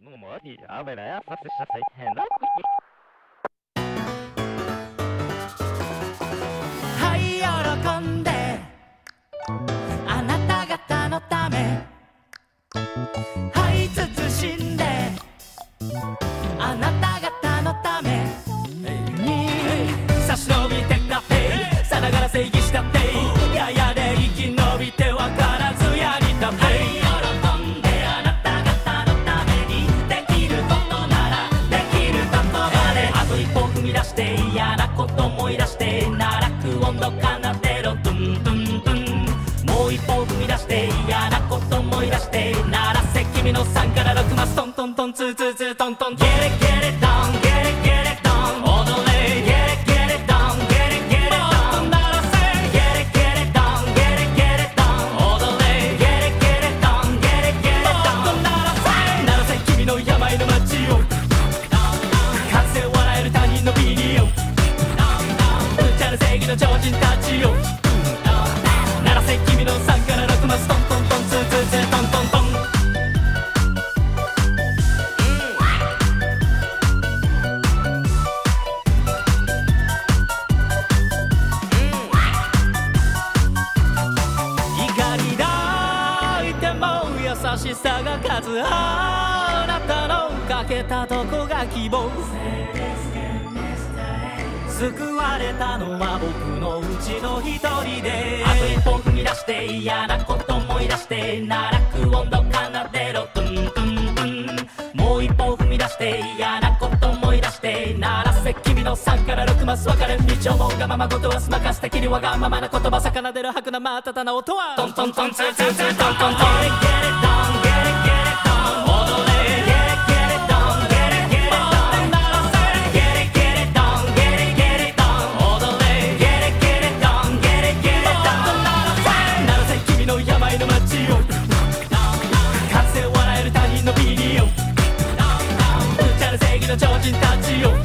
もうもういいやめなやさして嫌なこと思い出して奈落温度奏でろトゥントゥントゥン。もう一歩踏み出して嫌なこと思い出して鳴らせ君の3から6マストントントン。ツーツーツートントン。ゲレゲレだ。人たちを鳴らせ君の3から6マストントントンツーツーツートントントン怒り抱いても優しさが勝つあなたのかけたとこが希望救われたのは僕のうちの一人で。あと一歩踏み出して嫌なこと思い出して奈落温度奏でろトゥントゥントゥンもう一歩踏み出して嫌なこと思い出して鳴らせ君の3から6マス分かれ道思うがままごとはすまかす敵にわがままな言葉魚出る吐くなまたたな音はトントントンツーツーツートントントン病の街を風笑える他人のビデオ。無茶な正義の超人たちを